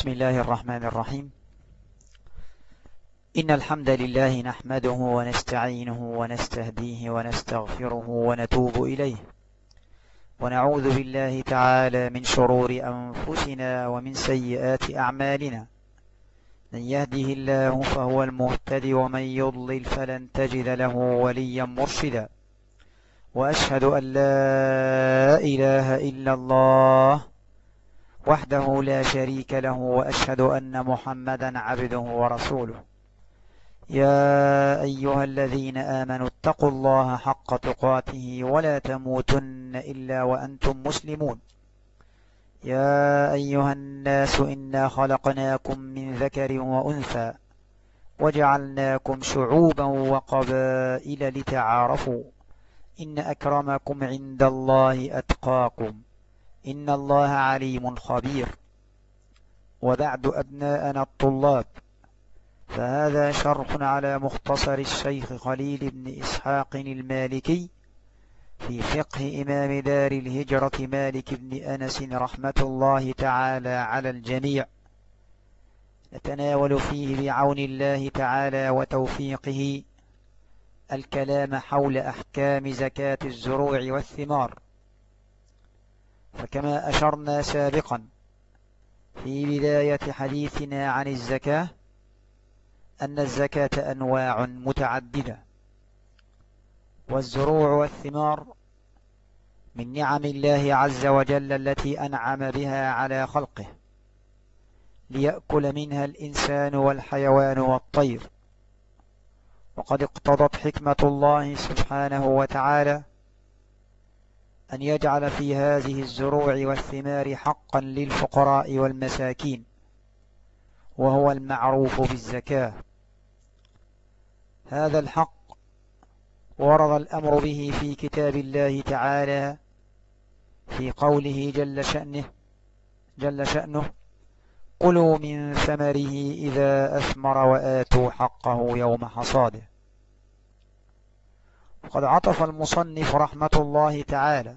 بسم الله الرحمن الرحيم. إن الحمد لله نحمده ونستعينه ونستهديه ونستغفره ونتوب إليه. ونعوذ بالله تعالى من شرور أنفسنا ومن سيئات أعمالنا. من يهده الله فهو المهتدي ومن يضلل فلن تجد له وليا مرشدا. وأشهد أن لا إله إلا الله وحده لا شريك له وأشهد أن محمدا عبده ورسوله. يا أيها الذين آمنوا اتقوا الله حق تقاته ولا تموتن إلا وأنتم مسلمون. يا أيها الناس إنا خلقناكم من ذكر وأنثى وجعلناكم شعوبا وقبائل لتعارفوا. إن أكرمكم عند الله أتقاكم. إن الله عليم خبير. وبعد أبناءنا الطلاب فهذا شرح على مختصر الشيخ خليل بن إسحاق المالكي في فقه إمام دار الهجرة مالك بن أنس رحمة الله تعالى على الجميع. نتناول فيه بعون الله تعالى وتوفيقه الكلام حول أحكام زكاة الزروع والثمار. فكما أشرنا سابقا في بداية حديثنا عن الزكاة أن الزكاة أنواع متعددة والزروع والثمار من نعم الله عز وجل التي أنعم بها على خلقه ليأكل منها الإنسان والحيوان والطير. وقد اقتضت حكمة الله سبحانه وتعالى أن يجعل في هذه الزروع والثمار حقا للفقراء والمساكين وهو المعروف بالزكاة. هذا الحق ورد الأمر به في كتاب الله تعالى في قوله جل شأنه جل شأنه قلوا من ثمره إذا أثمر وآتوا حقه يوم حصاده وقد عطف المصنف رحمة الله تعالى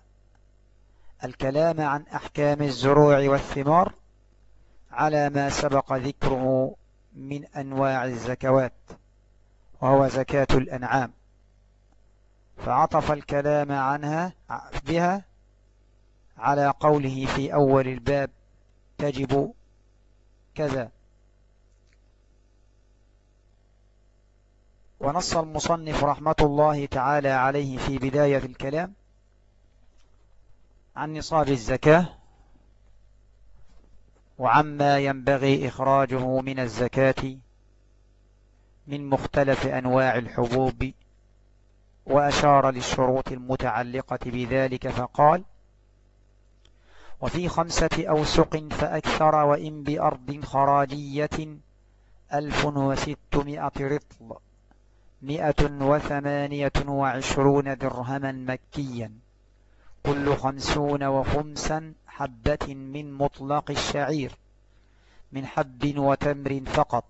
الكلام عن أحكام الزروع والثمار على ما سبق ذكره من أنواع الزكوات وهو زكاة الأنعام. فعطف الكلام عنها بها على قوله في أول الباب تجب كذا. ونص المصنف رحمة الله تعالى عليه في بداية الكلام عن نصاب الزكاة وعما ينبغي إخراجه من الزكاة من مختلف أنواع الحبوب وأشار للشروط المتعلقة بذلك فقال وفي خمسة أوسق فأكثر وإن بأرض خراجية ألف وستمائة رطل مئة وثمانية وعشرون درهما مكيا. كل خمسون وخمسا حبة من مطلق الشعير من حب وتمر فقط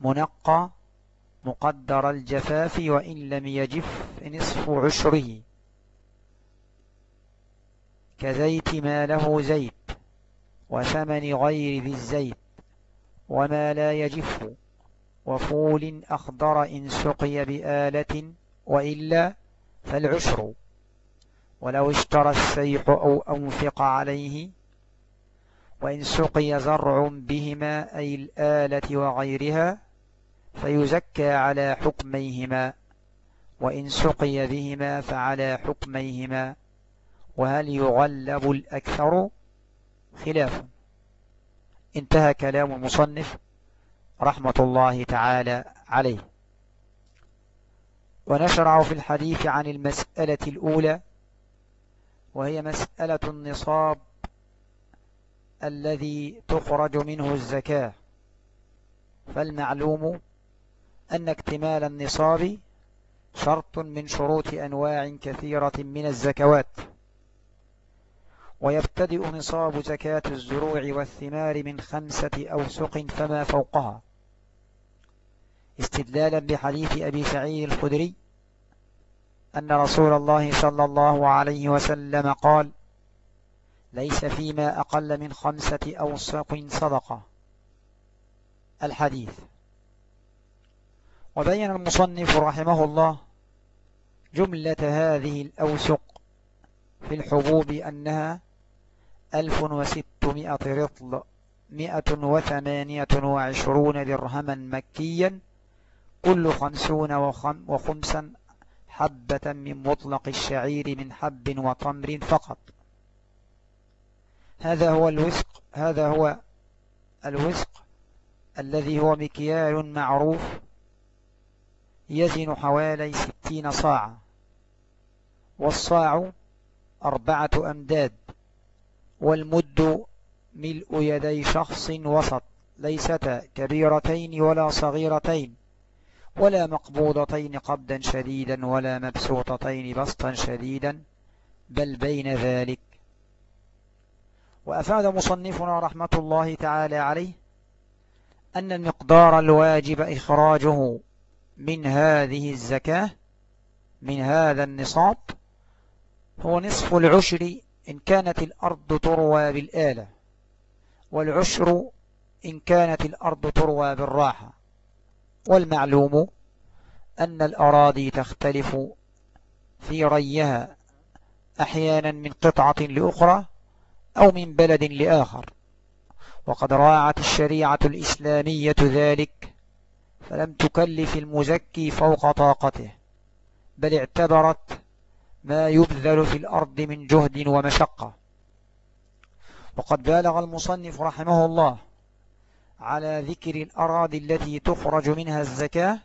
منقى مقدر الجفاف وإن لم يجف نصف عشره. كزيت ما له زيت وثمن غير ذي الزيت وما لا يجف وفول أخضر إن سقي بآلة وإلا فالعشر. ولو اشترى السيح أو أنفق عليه وإن سقي زرع بهما أي الآلة وغيرها فيزكى على حكميهما وإن سقي بهما فعلى حكميهما وهل يغلب الأكثر؟ خلاف. انتهى كلام المصنف رحمة الله تعالى عليه. ونشرع في الحديث عن المسألة الأولى وهي مسألة النصاب الذي تخرج منه الزكاة. فالمعلوم أن اكتمال النصاب شرط من شروط أنواع كثيرة من الزكوات. ويبتدئ نصاب زكاة الزروع والثمار من خمسة أوسق فما فوقها. استدلالا بحديث أبي سعيد الخدري أن رسول الله صلى الله عليه وسلم قال ليس فيما أقل من خمسة أوسق صدقة. الحديث. وبين المصنف رحمه الله جملة هذه الأوسق في الحبوب أنها ألف وستمائة رطل مئة وثمانية وعشرون درهما مكيا كل خمسون وخمسا حبة من مطلق الشعير من حب وطمر فقط. هذا هو الوسق هذا هو الوسق الذي هو مكيال معروف يزن حوالي ستين صاعا والصاع أربعة أمداد والمد ملء يدي شخص وسط ليستا كبيرتين ولا صغيرتين. ولا مقبوضتين قبدا شديدا ولا مبسوطتين بسطا شديدا بل بين ذلك. وأفاد مصنفنا رحمة الله تعالى عليه أن المقدار الواجب إخراجه من هذه الزكاة من هذا النصاب هو نصف العشر إن كانت الأرض تروى بالآلة والعشر إن كانت الأرض تروى بالراحة. والمعلوم أن الأراضي تختلف في ريها أحيانا من قطعة لأخرى أو من بلد لآخر. وقد راعت الشريعة الإسلامية ذلك فلم تكلف المزكي فوق طاقته بل اعتبرت ما يبذل في الأرض من جهد ومشقة. وقد بالغ المصنف رحمه الله على ذكر الأراضي التي تخرج منها الزكاة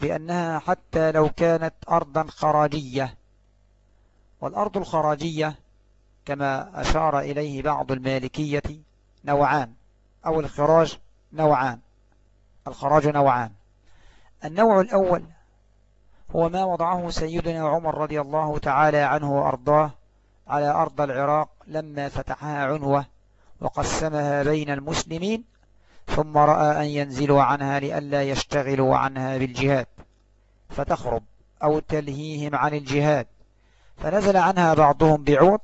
بأنها حتى لو كانت أرضا خراجية. والأرض الخراجية كما أشار إليه بعض المالكية نوعان أو الخراج نوعان. الخراج نوعان. النوع الأول هو ما وضعه سيدنا عمر رضي الله تعالى عنه وأرضاه على أرض العراق لما فتحها عنوة وقسمها بين المسلمين ثم رأى أن ينزلوا عنها لئلا يشتغلوا عنها بالجهاد فتخرب أو تلهيهم عن الجهاد. فنزل عنها بعضهم بعوض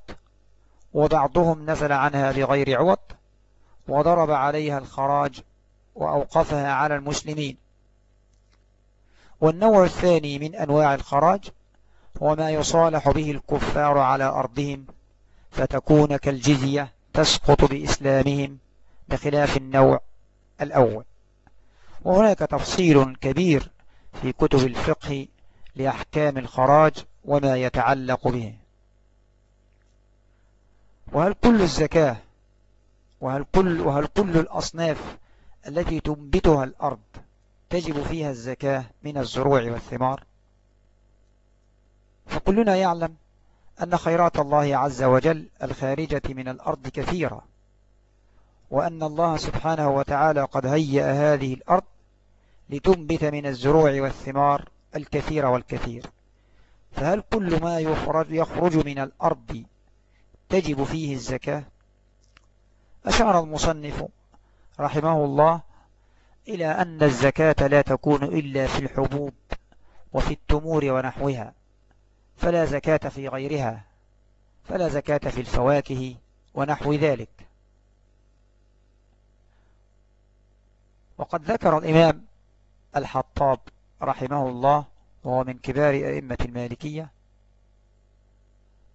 وبعضهم نزل عنها بغير عوض وضرب عليها الخراج وأوقفها على المسلمين. والنوع الثاني من أنواع الخراج هو ما يصالح به الكفار على أرضهم فتكون كالجزية تسقط بإسلامهم بخلاف النوع الأول. وهناك تفصيل كبير في كتب الفقه لأحكام الخراج وما يتعلق به. وهل كل الزكاة وهل كل, وهل كل الأصناف التي تنبتها الأرض تجب فيها الزكاة من الزروع والثمار؟ فكلنا يعلم أن خيرات الله عز وجل الخارجة من الأرض كثيرة. وأن الله سبحانه وتعالى قد هيأ هذه الأرض لتنبت من الزروع والثمار الكثير والكثير. فهل كل ما يخرج, يخرج من الأرض تجب فيه الزكاة؟ أشار المصنف رحمه الله إلى أن الزكاة لا تكون إلا في الحبوب وفي التمور ونحوها فلا زكاة في غيرها فلا زكاة في الفواكه ونحو ذلك. وقد ذكر الإمام الحطاب رحمه الله وهو من كبار أئمة المالكية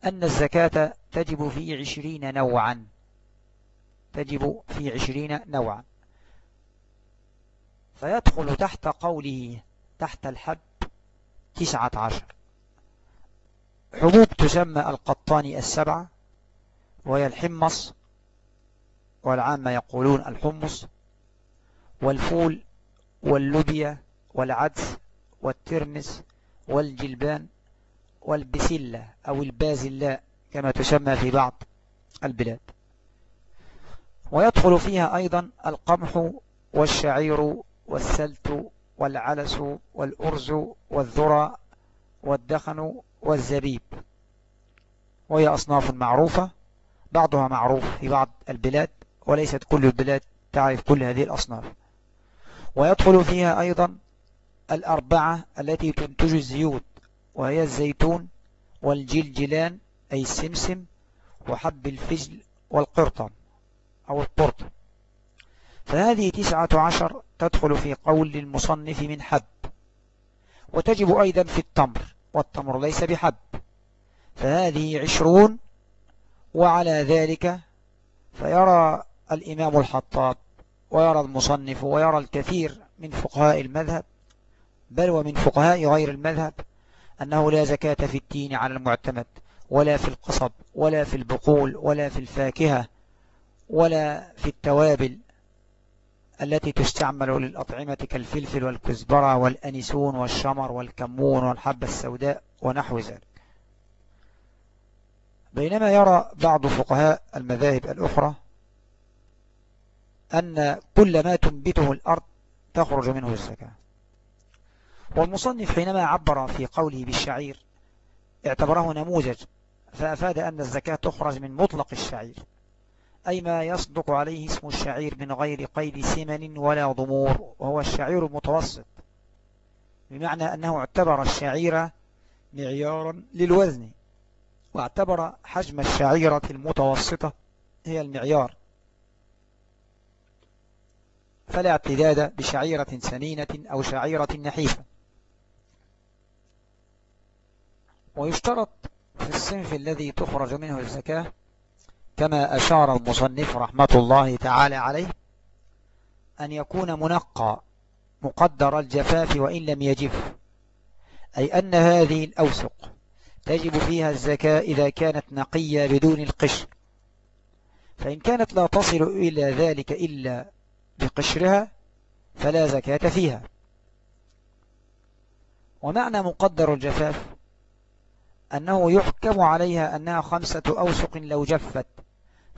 أن الزكاة تجب في عشرين نوعا. تجب في عشرين نوعا. فيدخل تحت قوله تحت الحب تسعة عشر. حبوب تسمى القطاني السبعة وهي الحمص والعامة يقولون الحمص. والفول واللوبيا والعدس والترمس والجلبان والبسلة أو البازلاء كما تسمى في بعض البلاد. ويدخل فيها أيضا القمح والشعير والسلت والعلس والأرز والذرة والدخن والزبيب. وهي أصناف معروفة بعضها معروف في بعض البلاد وليست كل البلاد تعرف كل هذه الأصناف. ويدخل فيها أيضا الأربعة التي تنتج الزيوت وهي الزيتون والجلجلان أي السمسم وحب الفجل والقرطن أو القرطن فهذه تسعة عشر تدخل في قول المصنف من حب. وتجب أيضا في التمر والتمر ليس بحب. فهذه عشرون وعلى ذلك فيرى الإمام الحطاب ويرى المصنف ويرى الكثير من فقهاء المذهب بل ومن فقهاء غير المذهب أنه لا زكاة في التين على المعتمد ولا في القصب ولا في البقول ولا في الفاكهة ولا في التوابل التي تستعمل للأطعمة كالفلفل والكزبرة والأنسون والشمر والكمون والحبة السوداء ونحو ذلك. بينما يرى بعض فقهاء المذاهب الأخرى أن كل ما تنبته الأرض تخرج منه الزكاة. والمصنف حينما عبر في قوله بالشعير اعتبره نموذج فأفاد أن الزكاة تخرج من مطلق الشعير أي ما يصدق عليه اسم الشعير من غير قيد سمن ولا ضمور وهو الشعير المتوسط بمعنى أنه اعتبر الشعير معيارا للوزن واعتبر حجم الشعيرة المتوسطة هي المعيار. فلا اعتداد بشعيرة سنينة أو شعيرة نحيفة. ويشترط في الصنف الذي تخرج منه الزكاة كما أشار المصنف رحمة الله تعالى عليه أن يكون منقى مقدر الجفاف وإن لم يجف. أي أن هذه الأوسق تجب فيها الزكاة إذا كانت نقية بدون القشر فإن كانت لا تصل إلى ذلك إلا بقشرها فلا زكاة فيها. ومعنى مقدر الجفاف أنه يحكم عليها أنها خمسة أوسق لو جفت.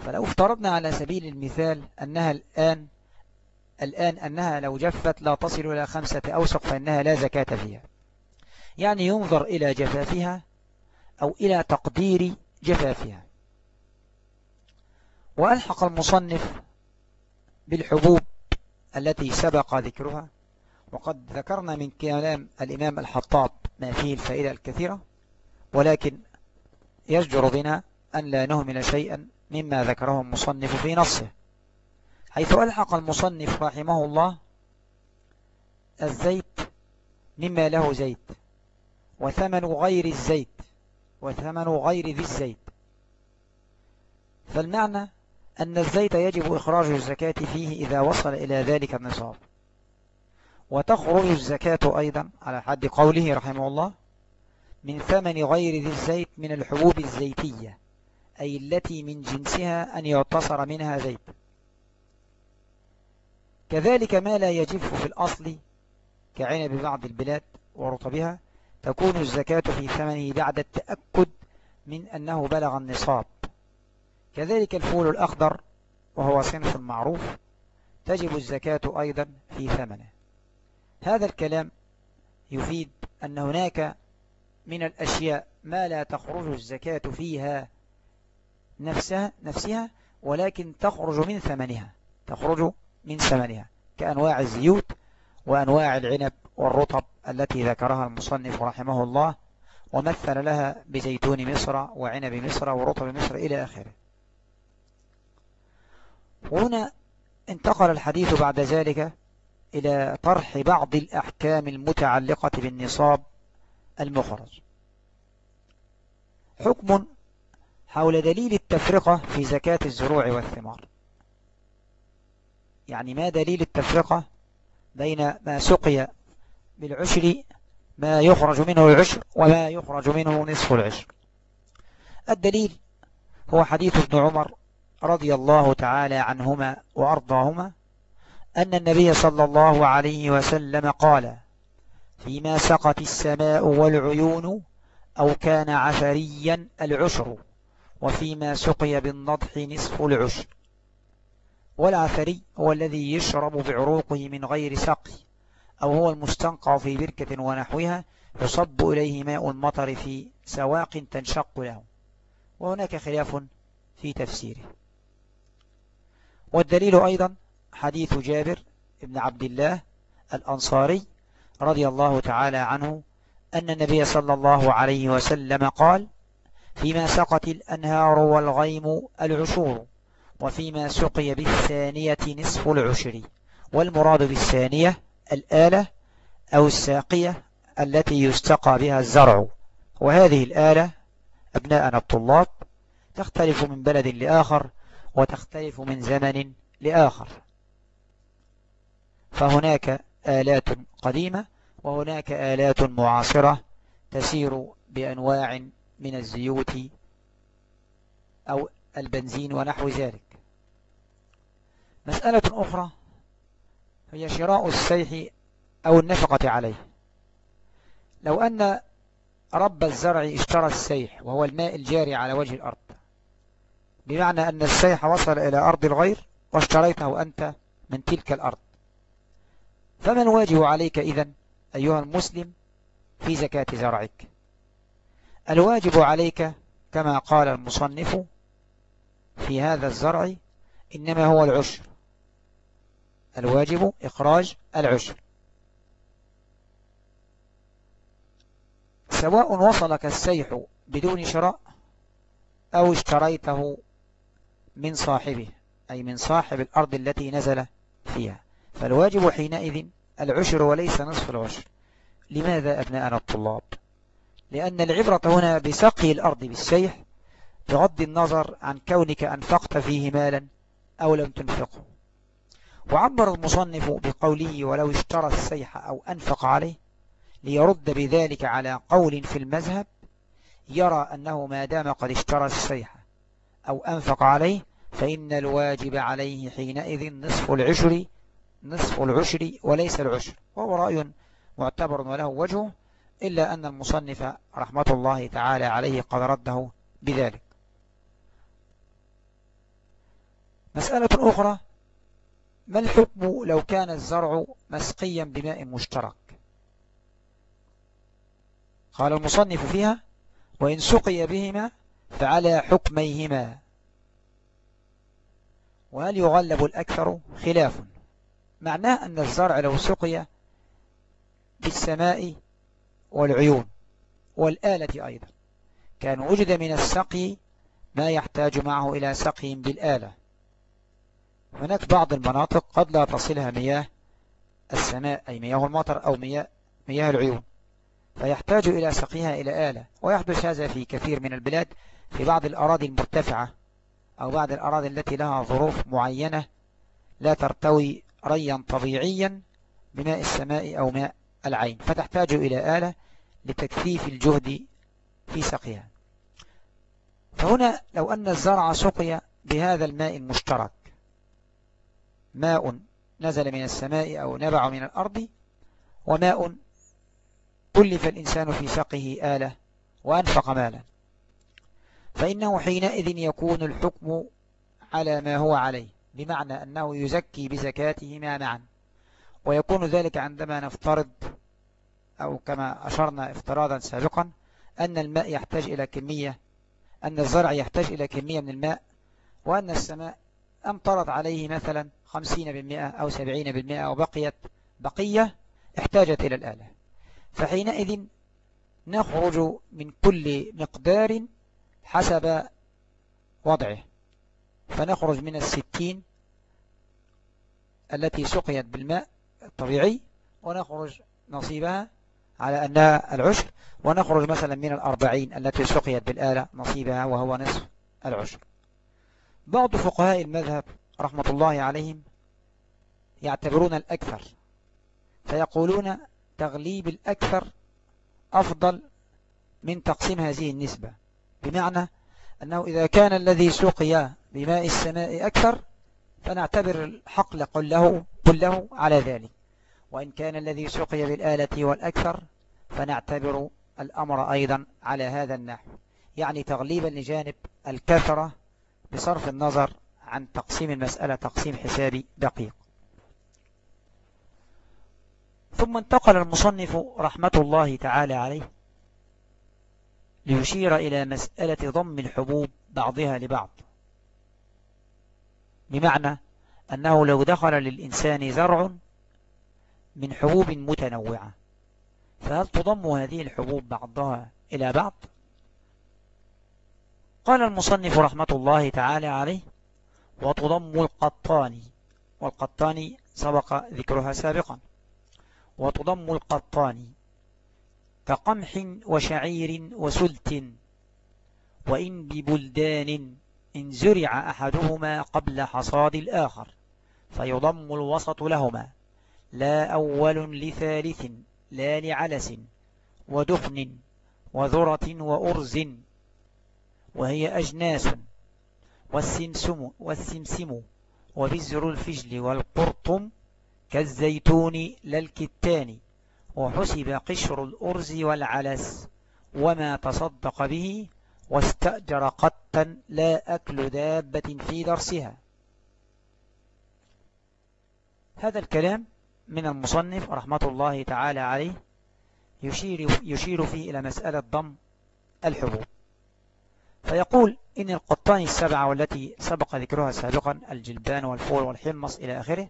فلو افترضنا على سبيل المثال أنها الآن الآن أنها لو جفت لا تصل إلى خمسة أوسق فإنها لا زكاة فيها. يعني ينظر إلى جفافها أو إلى تقدير جفافها. وألحق المصنف بالحبوب التي سبق ذكرها وقد ذكرنا من كلام الإمام الحطاب ما فيه الفائدة الكثيرة ولكن يجدر بنا أن لا نهمل شيئا مما ذكره المصنف في نصه. حيث ألحق المصنف رحمه الله الزيت مما له زيت وثمن غير الزيت وثمن غير ذي الزيت. فالمعنى أن الزيت يجب إخراج الزكاة فيه إذا وصل إلى ذلك النصاب. وتخرج الزكاة أيضا على حد قوله رحمه الله من ثمن غير ذي الزيت من الحبوب الزيتية أي التي من جنسها أن يعتصر منها زيت. كذلك ما لا يجف في الأصل كعنب بعض البلاد ورطبها تكون الزكاة في ثمنه بعد التأكد من أنه بلغ النصاب. كذلك الفول الأخضر وهو صنف معروف تجب الزكاة أيضا في ثمنه. هذا الكلام يفيد أن هناك من الأشياء ما لا تخرج الزكاة فيها نفسها, نفسها ولكن تخرج من ثمنها تخرج من ثمنها كأنواع الزيوت وأنواع العنب والرطب التي ذكرها المصنف رحمه الله ومثل لها بزيتون مصر وعنب مصر ورطب مصر إلى آخره. وهنا انتقل الحديث بعد ذلك إلى طرح بعض الأحكام المتعلقة بالنصاب المخرج. حكم حول دليل التفرقة في زكاة الزروع والثمار. يعني ما دليل التفرقة بين ما سقي بالعشر ما يخرج منه العشر وما يخرج منه نصف العشر. الدليل هو حديث ابن عمر رضي الله تعالى عنهما وأرضاهما أن النبي صلى الله عليه وسلم قال فيما سقت السماء والعيون أو كان عفريا العشر وفيما سقي بالنضح نصف العشر. والعفري هو الذي يشرب بعروقه من غير سقي أو هو المستنقع في بركة ونحوها يصب إليه ماء المطر في سواق تنشق له. وهناك خلاف في تفسيره. والدليل أيضا حديث جابر بن عبد الله الأنصاري رضي الله تعالى عنه أن النبي صلى الله عليه وسلم قال فيما سقت الأنهار والغيم العشور وفيما سقي بالثانية نصف العشر والمراد بالثانية الآلة أو الساقية التي يستقى بها الزرع. وهذه الآلة أبناءنا الطلاب تختلف من بلد لآخر وتختلف من زمن لآخر. فهناك آلات قديمة وهناك آلات معاصرة تسير بأنواع من الزيوت أو البنزين ونحو ذلك. مسألة أخرى هي شراء السيح أو النفقة عليه. لو أن رب الزرع اشترى السيح وهو الماء الجاري على وجه الأرض بمعنى أن السيح وصل إلى أرض الغير واشتريته أنت من تلك الأرض. فما الواجب عليك إذن أيها المسلم في زكاة زرعك. الواجب عليك كما قال المصنف في هذا الزرع إنما هو العشر. الواجب إخراج العشر. سواء وصلك السيح بدون شراء أو اشتريته من صاحبه أي من صاحب الأرض التي نزل فيها. فالواجب حينئذ العشر وليس نصف العشر. لماذا أبناءنا الطلاب؟ لأن العبرة هنا بسقي الأرض بالسيح بغض النظر عن كونك أنفقت فيه مالا أو لم تنفقه. وعبر المصنف بقوله ولو اشترى السيح أو أنفق عليه ليرد بذلك على قول في المذهب يرى أنه ما دام قد اشترى السيح. أو أنفق عليه فإن الواجب عليه حينئذ نصف العشر نصف العشر وليس العشر. وهو رأي معتبر وله وجهه إلا أن المصنف رحمة الله تعالى عليه قد رده بذلك. مسألة أخرى ما الحكم لو كان الزرع مسقيا بماء مشترك؟ قال المصنف فيها وإن سقي بهما فعلى حكميهما. وهل يغلب الأكثر؟ خلاف. معناه أن الزرع لو سقي بالسماء والعيون والآلة أيضا. كان وجد من السقي ما يحتاج معه إلى سقي بالآلة. هناك بعض المناطق قد لا تصلها مياه السماء أي مياه المطر أو مياه, مياه العيون. فيحتاج إلى سقيها إلى آلة. ويحدث هذا في كثير من البلاد في بعض الأراضي المرتفعة أو بعض الأراضي التي لها ظروف معينة لا ترتوي ريا طبيعيا بماء السماء أو ماء العين فتحتاج إلى آلة لتكثيف الجهد في سقيها فهنا لو أن الزرع سقي بهذا الماء المشترك ماء نزل من السماء أو نبع من الأرض وماء كلف الإنسان في سقه آلة وأنفق مالا. فإنه حينئذ يكون الحكم على ما هو عليه بمعنى أنه يزكي بزكاتهما معا. ويكون ذلك عندما نفترض أو كما أشرنا افتراضا سابقا أن الماء يحتاج إلى كمية أن الزرع يحتاج إلى كمية من الماء وأن السماء أمطرت عليه مثلا خمسين بالمئة أو سبعين بالمئة أو بقيت بقية احتاجت إلى الآلة. فحينئذ نخرج من كل مقدار حسب وضعه. فنخرج من الستين التي سقيت بالماء الطبيعي ونخرج نصيبها على أنها العشر ونخرج مثلا من الأربعين التي سقيت بالآلة نصيبها وهو نصف العشر بعض فقهاء المذهب رحمة الله عليهم يعتبرون الأكثر فيقولون تغليب الأكثر أفضل من تقسيم هذه النسبة. بمعنى أنه إذا كان الذي سقي بماء السماء أكثر فنعتبر الحقل كله كله على ذلك. وإن كان الذي سقي بالآلة والأكثر فنعتبر الأمر أيضا على هذا النحو. يعني تغليبا لجانب الكثرة بصرف النظر عن تقسيم المسألة تقسيم حسابي دقيق. ثم انتقل المصنف رحمة الله تعالى عليه ليشير إلى مسألة ضم الحبوب بعضها لبعض. بمعنى أنه لو دخل للإنسان زرع من حبوب متنوعة فهل تضم هذه الحبوب بعضها إلى بعض؟ قال المصنف رحمة الله تعالى عليه وتضم القطاني والقطاني سبق ذكرها سابقا. وتضم القطاني كقمح وشعير وسلت وإن ببلدان إن زرع أحدهما قبل حصاد الآخر فيضم الوسط لهما لا أول لثالث لا لعلس ودفن وذرة وأرز وهي أجناس والسمسم, والسمسم وبزر الفجل والقرطم كالزيتون للكتان وحسب قشر الأرز والعلس وما تصدق به واستأجر قتا لا أكل دابة في درسها. هذا الكلام من المصنف رحمة الله تعالى عليه يشير, يشير فيه إلى مسألة ضم الحبوب. فيقول إن القطان السبعة والتي سبق ذكرها سابقا الجلبان والفول والحمص إلى آخره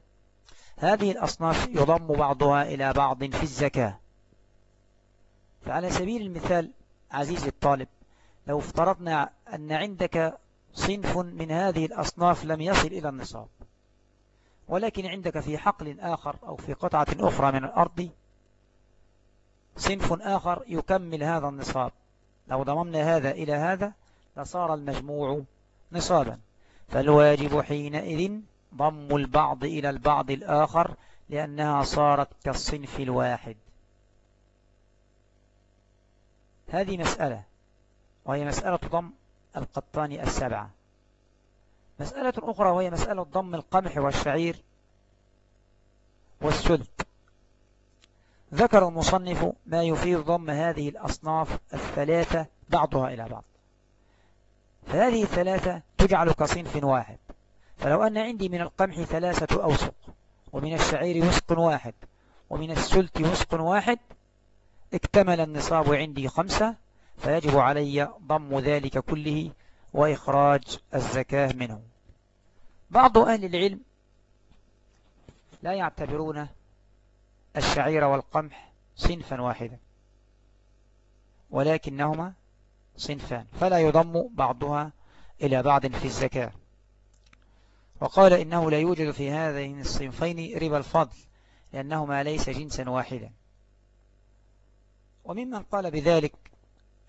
هذه الأصناف يضم بعضها إلى بعض في الزكاة. فعلى سبيل المثال عزيزي الطالب لو افترضنا أن عندك صنف من هذه الأصناف لم يصل إلى النصاب ولكن عندك في حقل آخر أو في قطعة أخرى من الأرض صنف آخر يكمل هذا النصاب. لو ضممنا هذا إلى هذا لصار المجموع نصابا. فالواجب حينئذ ضم البعض إلى البعض الآخر لأنها صارت كالصنف الواحد. هذه مسألة وهي مسألة ضم القطان السبعة. مسألة أخرى وهي مسألة ضم القمح والشعير والسلت ذكر المصنف ما يفيد ضم هذه الأصناف الثلاثة بعضها إلى بعض. فهذه الثلاثة تجعل كصنف واحد. فلو أن عندي من القمح ثلاثة أوسق ومن الشعير وسق واحد ومن السلت وسق واحد اكتمل النصاب عندي خمسة فيجب علي ضم ذلك كله وإخراج الزكاة منه. بعض أهل العلم لا يعتبرون الشعير والقمح صنفا واحدا ولكنهما صنفان فلا يضم بعضها إلى بعض في الزكاة. وقال إنه لا يوجد في هذين الصنفين ربا الفضل لأنهما ليس جنسا واحدا. وممن قال بذلك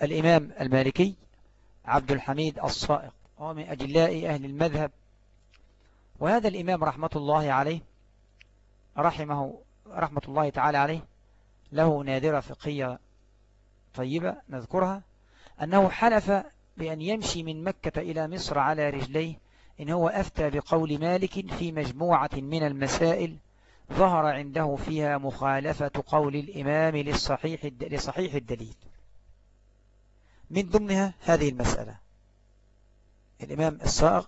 الإمام المالكي عبد الحميد الصائق وهو من أجلاء أهل المذهب. وهذا الإمام رحمة الله عليه رحمه رحمة الله تعالى عليه له نادرة فقهية طيبة نذكرها أنه حلف بأن يمشي من مكة إلى مصر على رجليه إن هو أفتى بقول مالك في مجموعة من المسائل ظهر عنده فيها مخالفة قول الإمام للصحيح لصحيح الدليل. من ضمنها هذه المسألة. الإمام الصاغ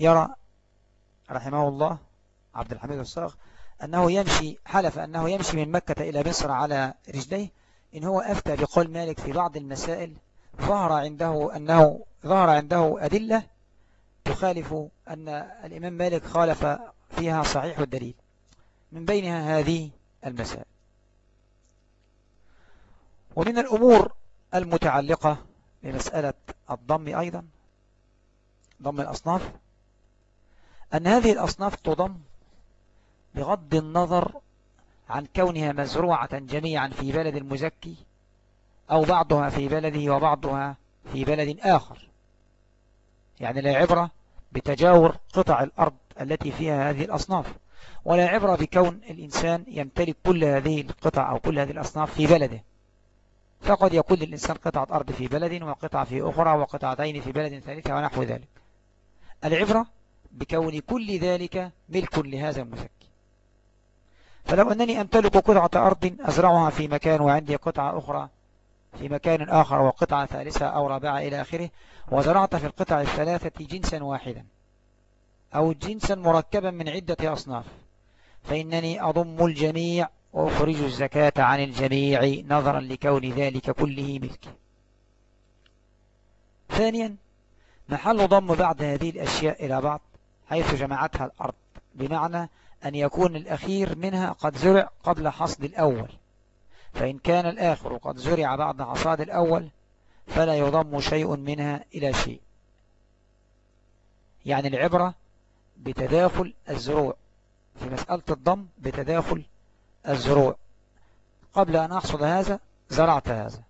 يرى رحمه الله عبد الحميد الصاغ أنه يمشي حلف أنه يمشي من مكة إلى مصر على رجليه. إن هو أفتى بقول مالك في بعض المسائل ظهر عنده أنه ظهر عنده أدلة تخالف أن الإمام مالك خالف فيها صحيح الدليل من بينها هذه المسائل. ومن الأمور المتعلقة بمسألة الضم أيضا ضم الأصناف أن هذه الأصناف تضم بغض النظر عن كونها مزروعة جميعا في بلد المزكي أو بعضها في بلده وبعضها في بلد آخر. يعني لا عبرة بتجاور قطع الأرض التي فيها هذه الأصناف. ولا عبرة بكون الإنسان يمتلك كل هذه القطع أو كل هذه الأصناف في بلده. فقد يكون للإنسان قطعة أرض في بلد وقطعة في أخرى وقطعتين في بلد ثالثة ونحو ذلك. العبرة بكون كل ذلك ملك لهذا المزكي فلو أنني أمتلك قطعة أرض أزرعها في مكان وعندي قطعة أخرى في مكان آخر وقطعة ثالثة أو رابعة إلى آخره وزرعت في القطع الثلاثة جنسا واحدا أو جنسا مركبا من عدة أصناف. فإنني أضم الجميع وأخرج الزكاة عن الجميع نظرا لكون ذلك كله ملك. ثانيا محل ضم بعض هذه الأشياء إلى بعض حيث جمعتها الأرض بمعنى أن يكون الأخير منها قد زرع قبل حصد الأول. فإن كان الآخر قد زرع بعد حصاد الأول فلا يضم شيء منها إلى شيء. يعني العبرة بتداخل الزروع. في مسألة الضم بتداخل الزروع. قبل أن أحصد هذا زرعت هذا.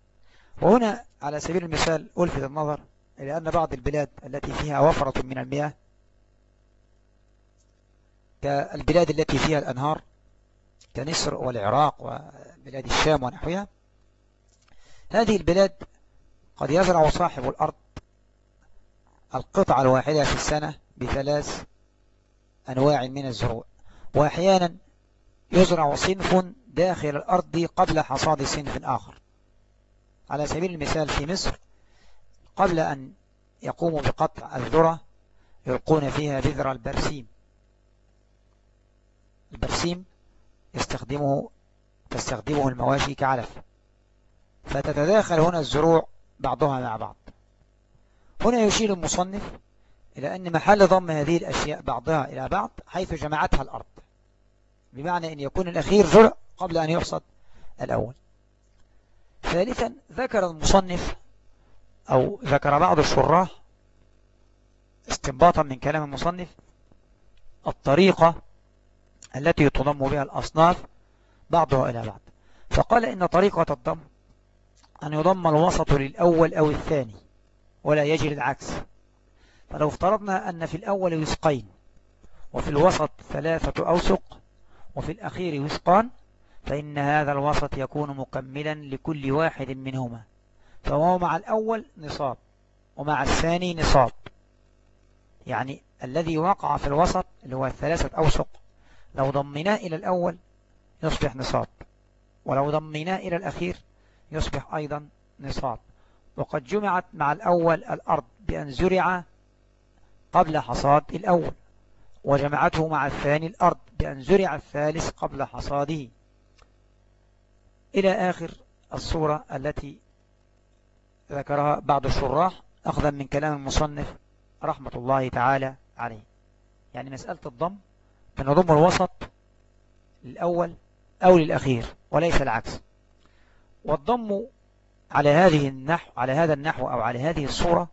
وهنا على سبيل المثال ألفت النظر إلى أن بعض البلاد التي فيها وفرة من المياه كالبلاد التي فيها الأنهار كمصر والعراق وبلاد الشام ونحوها. هذه البلاد قد يزرع صاحب الأرض القطعة الواحدة في السنة بثلاث أنواع من الزروع. وأحيانا يزرع صنف داخل الأرض قبل حصاد صنف آخر. على سبيل المثال في مصر قبل أن يقوموا بقطع الذرة يلقون فيها بذر البرسيم. البرسيم يستخدمه تستخدمه المواشي كعلف. فتتداخل هنا الزروع بعضها مع بعض. هنا يشير المصنف إلى أن محل ضم هذه الأشياء بعضها إلى بعض حيث جمعتها الأرض. بمعنى أن يكون الأخير زرع قبل أن يحصد الأول. ثالثا ذكر المصنف أو ذكر بعض الشراح استنباطا من كلام المصنف الطريقة التي تضم بها الأصناف بعضها إلى بعض. فقال إن طريقة الضم أن يضم الوسط للأول أو الثاني ولا يجري العكس. فلو افترضنا أن في الأول وسقين وفي الوسط ثلاثة أوسق وفي الأخير وسقان فإن هذا الوسط يكون مكملا لكل واحد منهما. فهو مع الأول نصاب ومع الثاني نصاب. يعني الذي وقع في الوسط اللي هو الثلاثة أوسق لو ضمناه إلى الأول يصبح نصاب. ولو ضمناه إلى الأخير يصبح أيضا نصاب. وقد جمعت مع الأول الأرض بأن زرع قبل حصاد الأول وجمعته مع الثاني الأرض بأن زرع الثالث قبل حصاده. إلى آخر الصورة التي ذكرها بعض الشراح أخذا من كلام المصنف رحمة الله تعالى عليه. يعني مسألة الضم بنضم الوسط للأول أو للأخير وليس العكس. والضم على هذه النحو على هذا النحو أو على هذه الصورة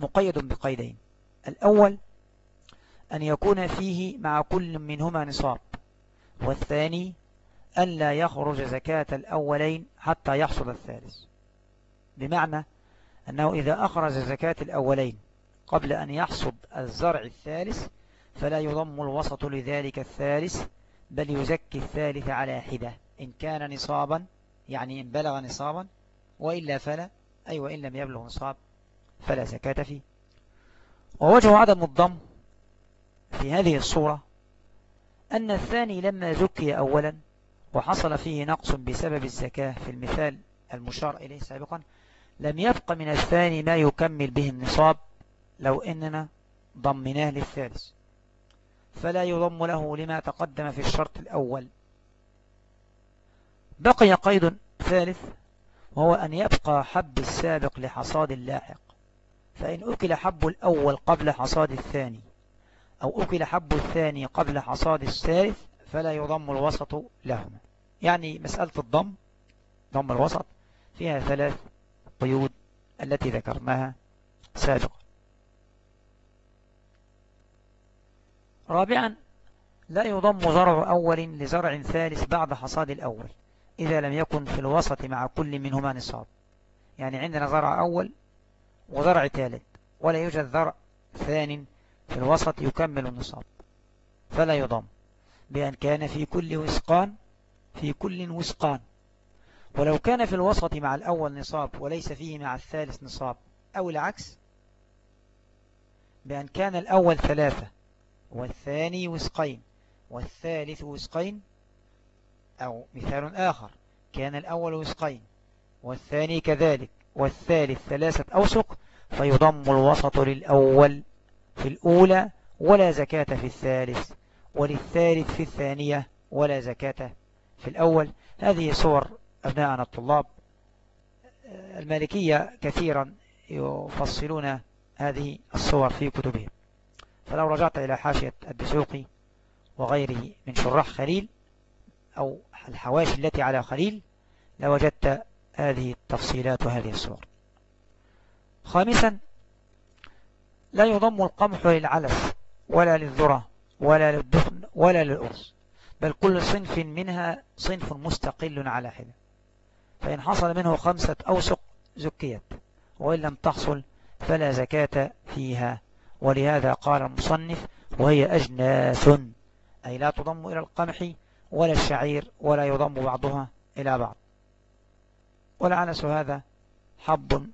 مقيد بقيدين. الأول أن يكون فيه مع كل منهما نصاب. والثاني أن لا يخرج زكاة الأولين حتى يحصل الثالث. بمعنى أنه إذا أخرج زكاة الأولين قبل أن يحصد الزرع الثالث فلا يضم الوسط لذلك الثالث بل يزكي الثالث على حدة. إن كان نصابا يعني إن بلغ نصابا وإلا فلا أي وإن لم يبلغ نصاب فلا زكاة فيه. ووجه عدم الضم في هذه الصورة أن الثاني لما زكي أولا وحصل فيه نقص بسبب الزكاة في المثال المشار إليه سابقا لم يبق من الثاني ما يكمل به النصاب لو إننا ضمناه للثالث. فلا يضم له لما تقدم في الشرط الأول. بقي قيد ثالث وهو أن يبقى حب السابق لحصاد اللاحق. فإن أكل حب الأول قبل حصاد الثاني أو أكل حب الثاني قبل حصاد الثالث فلا يضم الوسط لهما. يعني مسألة الضم ضم الوسط فيها ثلاث قيود التي ذكرناها سابقا. رابعا لا يضم زرع أول لزرع ثالث بعد حصاد الأول إذا لم يكن في الوسط مع كل منهما نصاب. يعني عندنا زرع أول وزرع ثالث ولا يوجد زرع ثاني في الوسط يكمل النصاب فلا يضم بأن كان في كل وسقان في كل وسقان. ولو كان في الوسط مع الأول نصاب وليس فيه مع الثالث نصاب أو العكس بأن كان الأول ثلاثة والثاني وسقين. والثالث وسقين أو مثال آخر. كان الأول وسقين والثاني كذلك والثالث ثلاثة أوسق فيضم الوسط للأول في الأولى ولا زكاة في الثالث وللثالث في الثانية ولا زكاة في الأول. هذه صور أبناءنا الطلاب المالكية كثيرا يفصلون هذه الصور في كتبهم. فلو رجعت إلى حاشية الدسوقي وغيره من شراح خليل أو الحواشي التي على خليل لوجدت هذه التفصيلات وهذه الصور. خامسا لا يضم القمح للعلف ولا للذرة ولا للدفن ولا للأرز بل كل صنف منها صنف مستقل على حدة. فإن حصل منه خمسة أوسق زكيت وإن لم تحصل فلا زكاة فيها ولهذا قال المصنف وهي أجناث أي لا تضم إلى القمح ولا الشعير ولا يضم بعضها إلى بعض. والعنس هذا حب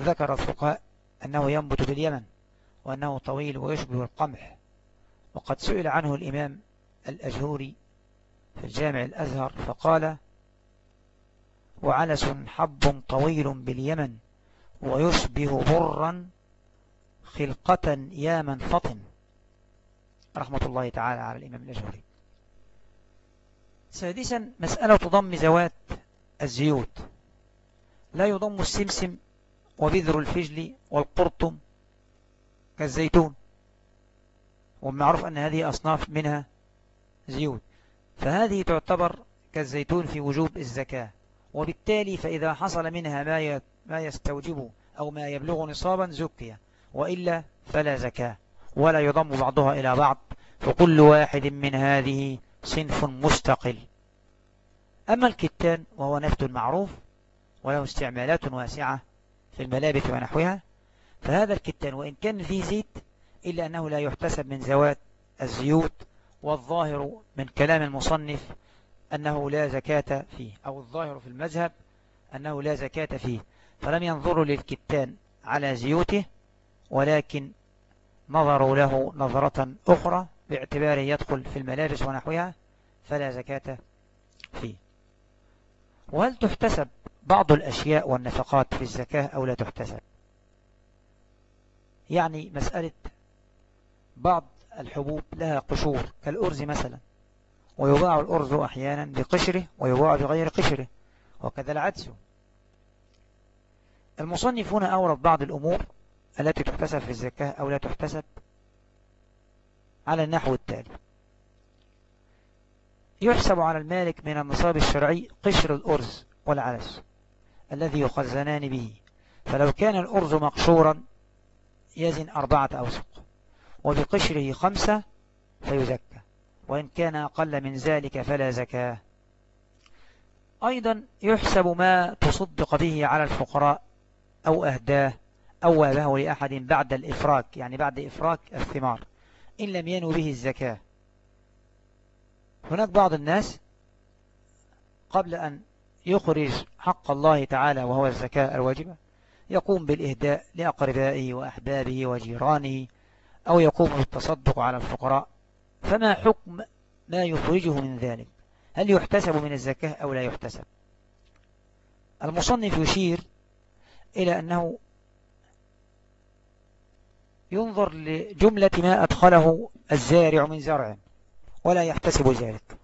ذكر الفقهاء أنه ينبت باليمن وأنه طويل ويشبه القمح. وقد سئل عنه الإمام الأجهوري في الجامع الأزهر فقال وعنس حب طويل باليمن ويشبه برا خلقة يا من فطن رحمة الله تعالى على الإمام الأجهري. سادسا مسألة ضم زوات الزيوت. لا يضم السمسم وبذر الفجل والقرطم كالزيتون. ومعروف أن هذه أصناف منها زيوت. فهذه تعتبر كالزيتون في وجوب الزكاة. وبالتالي فإذا حصل منها ما ما يستوجب أو ما يبلغ نصابا زكية وإلا فلا زكاة ولا يضم بعضها إلى بعض فكل واحد من هذه صنف مستقل. أما الكتان وهو نفت معروف وله استعمالات واسعة في الملابس ونحوها فهذا الكتان وإن كان فيه زيت إلا أنه لا يحتسب من زوات الزيوت والظاهر من كلام المصنف أنه لا زكاة فيه أو الظاهر في المذهب أنه لا زكاة فيه. فلم ينظروا للكتان على زيوته ولكن نظروا له نظرة أخرى باعتباره يدخل في الملابس ونحوها فلا زكاة فيه. وهل تحتسب بعض الأشياء والنفقات في الزكاة أو لا تحتسب؟ يعني مسألة بعض الحبوب لها قشور كالأرز مثلا ويباع الأرز أحيانا بقشره ويباع بغير قشره وكذا العدس. المصنف هنا أورد بعض الأمور التي تحتسب في الزكاة أو لا تحتسب على النحو التالي. يحسب على المالك من النصاب الشرعي قشر الأرز والعدس الذي يخزنان به. فلو كان الأرز مقشورا يزن أربعة أوسق وبقشره خمسة فيزكى وإن كان أقل من ذلك فلا زكاة. أيضا يحسب ما تصدق به على الفقراء أو أهداه أو لأحد بعد الإفراك يعني بعد إفراك الثمار إن لم ينو به الزكاة. هناك بعض الناس قبل أن يخرج حق الله تعالى وهو الزكاة الواجبة يقوم بالإهداء لأقربائه وأحبابه وجيرانه أو يقوم بالتصدق على الفقراء. فما حكم ما يخرجه من ذلك؟ هل يحتسب من الزكاة أو لا يحتسب؟ المصنف يشير إلى أنه ينظر لجملة ما أدخله الزارع من زرع ولا يحتسب ذلك.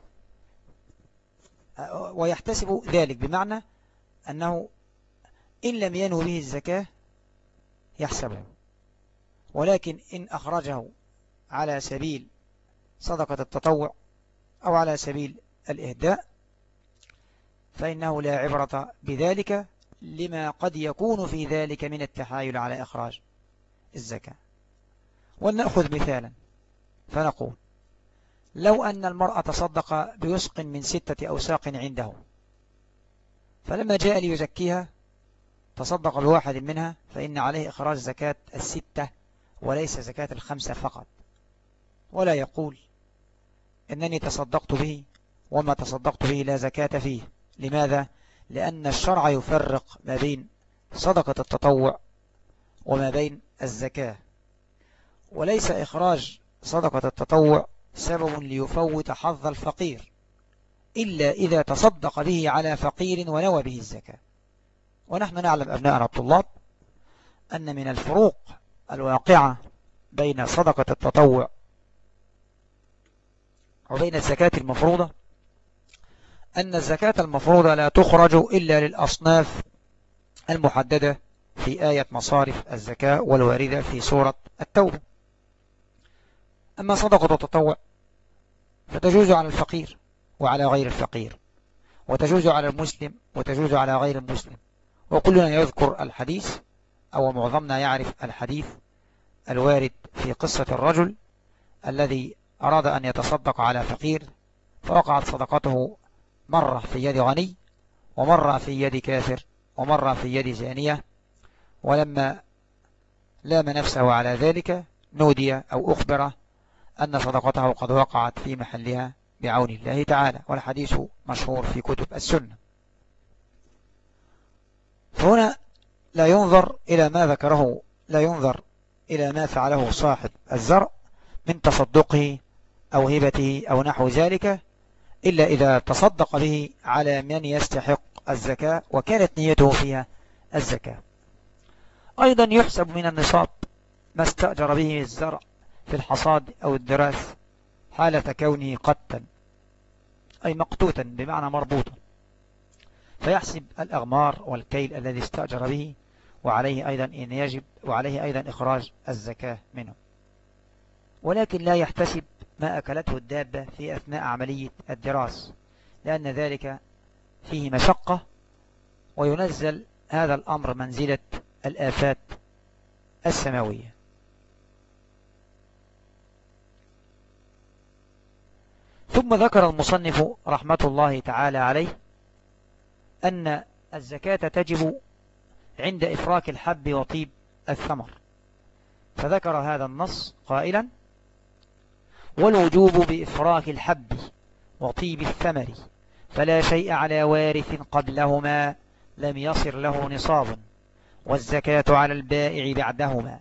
ويحتسب ذلك بمعنى أنه إن لم ينو به الزكاة يحسبه. ولكن إن أخرجه على سبيل صدقة التطوع أو على سبيل الإهداء فإنه لا عبرة بذلك لما قد يكون في ذلك من التحايل على إخراج الزكاة. ولنأخذ مثالا. فنقول لو أن المرأة تصدق بوسق من ستة أوساق عنده فلما جاء ليزكيها تصدق بواحد منها فإن عليه إخراج زكاة الستة وليس زكاة الخمسة فقط. ولا يقول إنني تصدقت به وما تصدقت به لا زكاة فيه. لماذا؟ لأن الشرع يفرق ما بين صدقة التطوع وما بين الزكاة. وليس إخراج صدقة التطوع سبب ليفوت حظ الفقير إلا إذا تصدق به على فقير ونوى به الزكاة. ونحن نعلم أبناءنا الطلاب أن من الفروق الواقعة بين صدقة التطوع وبين الزكاة المفروضة أن الزكاة المفروضة لا تخرج إلا للأصناف المحددة في آية مصارف الزكاة والواردة في سورة التوبة. أما صدقة التطوع فتجوز على الفقير وعلى غير الفقير وتجوز على المسلم وتجوز على غير المسلم. وكلنا يذكر الحديث أو معظمنا يعرف الحديث الوارد في قصة الرجل الذي أراد أن يتصدق على فقير فوقعت صدقته مرة في يد غني ومرة في يد كافر ومرة في يد زانية ولما لام نفسه على ذلك نودي أو أخبر أن صدقته قد وقعت في محلها بعون الله تعالى والحديث مشهور في كتب السنة. فهنا لا ينظر إلى ما ذكره لا ينظر إلى ما فعله صاحب الزرع من تصدقه أو هبته أو نحو ذلك إلا إذا تصدق به على من يستحق الزكاة وكانت نيته فيها الزكاة. أيضا يحسب من النصاب ما استأجر به الزرع في الحصاد أو الدراس حالة كونه قتا أي مقتوتا بمعنى مربوطا. فيحسب الأغمار والكيل الذي استأجر به وعليه أيضا إن يجب وعليه أيضا إخراج الزكاة منه. ولكن لا يحتسب ما أكلته الدابة في أثناء عملية الدراس لأن ذلك فيه مشقة وينزل هذا الأمر منزلة الآفات السماوية. ثم ذكر المصنف رحمة الله تعالى عليه أن الزكاة تجب عند إفراك الحب وطيب الثمر. فذكر هذا النص قائلا والوجوب بإفراك الحب وطيب الثمر فلا شيء على وارث قبلهما لم يصر له نصاب والزكاة على البائع بعدهما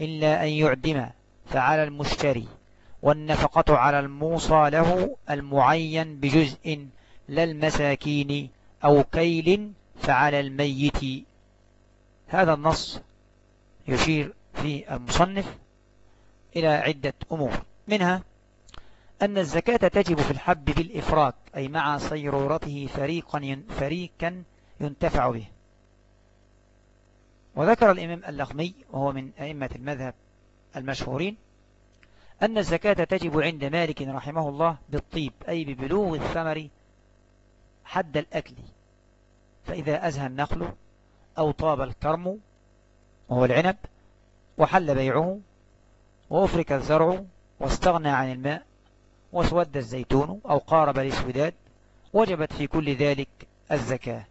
إلا أن يعدم فعلى المشتري. والنفقة على الموصى له المعين بجزء للمساكين أو كيل فعلى الميت. هذا النص يشير في المصنف إلى عدة أمور. منها أن الزكاة تجب في الحب بالإفراك أي مع صيرورته فريقا فريقا ينتفع به. وذكر الإمام اللخمي وهو من أئمة المذهب المشهورين أن الزكاة تجب عند مالك رحمه الله بالطيب أي ببلوغ الثمر حد الأكل. فإذا أزهى النخل أو طاب الكرم وهو العنب وحل بيعه وأفرك الزرع واستغنى عن الماء واسود الزيتون أو قارب الإسوداد وجبت في كل ذلك الزكاة.